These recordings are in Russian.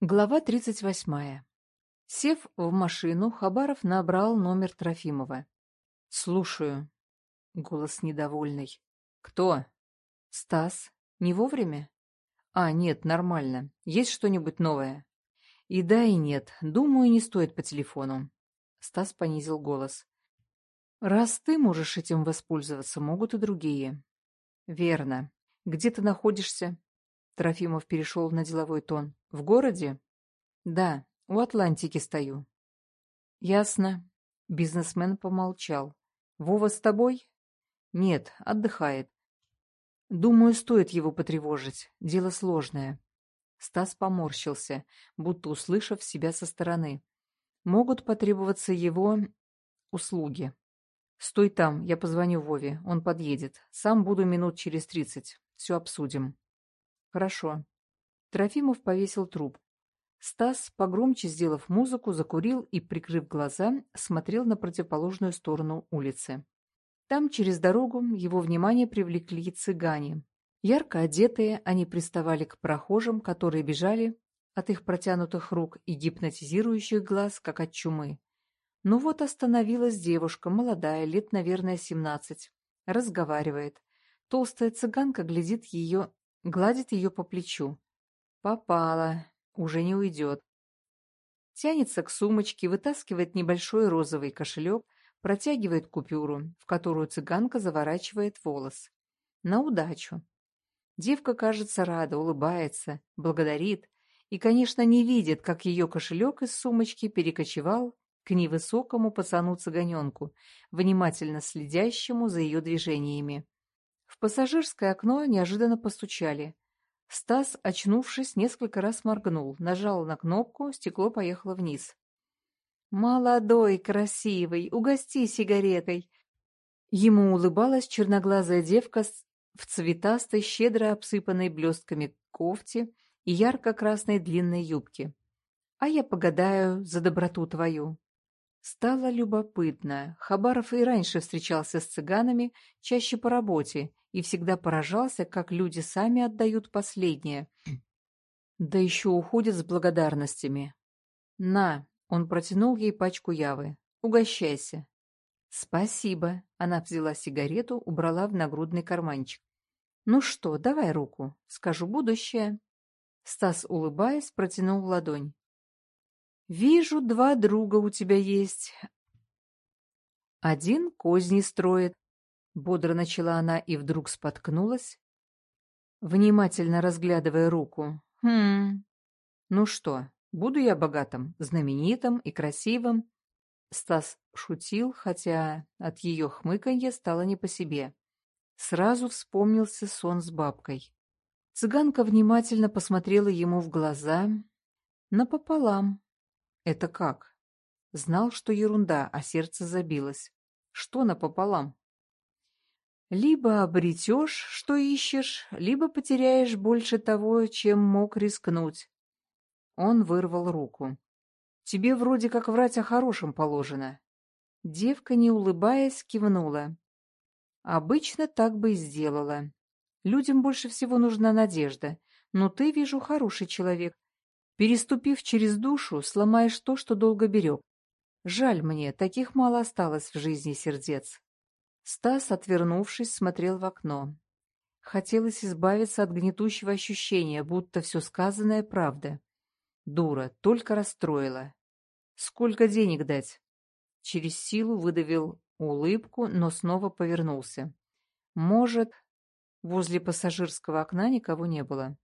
Глава 38. Сев в машину, Хабаров набрал номер Трофимова. «Слушаю». Голос недовольный. «Кто?» «Стас. Не вовремя?» «А, нет, нормально. Есть что-нибудь новое?» «И да, и нет. Думаю, не стоит по телефону». Стас понизил голос. «Раз ты можешь этим воспользоваться, могут и другие». «Верно. Где ты находишься?» Трофимов перешел на деловой тон. «В городе?» «Да, у Атлантики стою». «Ясно». Бизнесмен помолчал. «Вова с тобой?» «Нет, отдыхает. Думаю, стоит его потревожить. Дело сложное». Стас поморщился, будто услышав себя со стороны. «Могут потребоваться его услуги. Стой там, я позвоню Вове, он подъедет. Сам буду минут через тридцать. Все обсудим». Хорошо. Трофимов повесил труп. Стас, погромче сделав музыку, закурил и, прикрыв глаза, смотрел на противоположную сторону улицы. Там, через дорогу, его внимание привлекли цыгане. Ярко одетые, они приставали к прохожим, которые бежали от их протянутых рук и гипнотизирующих глаз, как от чумы. Ну вот остановилась девушка, молодая, лет, наверное, семнадцать. Разговаривает. Толстая цыганка глядит ее Гладит ее по плечу. Попала. Уже не уйдет. Тянется к сумочке, вытаскивает небольшой розовый кошелек, протягивает купюру, в которую цыганка заворачивает волос. На удачу. Девка, кажется, рада, улыбается, благодарит и, конечно, не видит, как ее кошелек из сумочки перекочевал к невысокому пацану-цыганенку, внимательно следящему за ее движениями. Пассажирское окно неожиданно постучали. Стас, очнувшись, несколько раз моргнул, нажал на кнопку, стекло поехало вниз. «Молодой, красивый, угости сигаретой!» Ему улыбалась черноглазая девка в цветастой, щедро обсыпанной блестками кофте и ярко-красной длинной юбке. «А я погадаю за доброту твою». Стало любопытно. Хабаров и раньше встречался с цыганами, чаще по работе, и всегда поражался, как люди сами отдают последнее. Да еще уходят с благодарностями. «На!» — он протянул ей пачку явы. «Угощайся!» «Спасибо!» — она взяла сигарету, убрала в нагрудный карманчик. «Ну что, давай руку, скажу будущее». Стас, улыбаясь, протянул ладонь. «Вижу, два друга у тебя есть. Один козни строит, Бодро начала она и вдруг споткнулась, внимательно разглядывая руку. «Хм... Ну что, буду я богатым, знаменитым и красивым?» Стас шутил, хотя от ее хмыканья стало не по себе. Сразу вспомнился сон с бабкой. Цыганка внимательно посмотрела ему в глаза. Напополам. Это как? Знал, что ерунда, а сердце забилось. Что напополам? Либо обретешь, что ищешь, либо потеряешь больше того, чем мог рискнуть. Он вырвал руку. Тебе вроде как врать о хорошем положено. Девка, не улыбаясь, кивнула. Обычно так бы и сделала. Людям больше всего нужна надежда. Но ты, вижу, хороший человек. Переступив через душу, сломаешь то, что долго берег. Жаль мне, таких мало осталось в жизни сердец. Стас, отвернувшись, смотрел в окно. Хотелось избавиться от гнетущего ощущения, будто все сказанное правда. Дура, только расстроила. Сколько денег дать? Через силу выдавил улыбку, но снова повернулся. Может, возле пассажирского окна никого не было.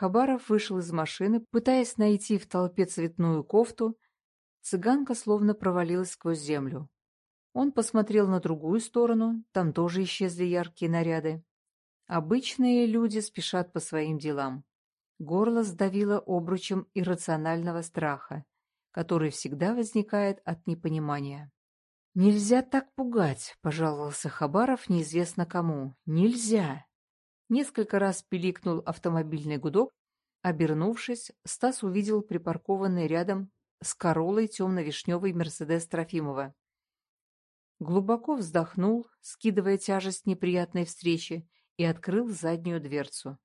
Хабаров вышел из машины, пытаясь найти в толпе цветную кофту. Цыганка словно провалилась сквозь землю. Он посмотрел на другую сторону, там тоже исчезли яркие наряды. Обычные люди спешат по своим делам. Горло сдавило обручем иррационального страха, который всегда возникает от непонимания. «Нельзя так пугать», — пожаловался Хабаров неизвестно кому. «Нельзя!» Несколько раз пиликнул автомобильный гудок. Обернувшись, Стас увидел припаркованный рядом с королой темно-вишневый Мерседес Трофимова. Глубоко вздохнул, скидывая тяжесть неприятной встречи, и открыл заднюю дверцу.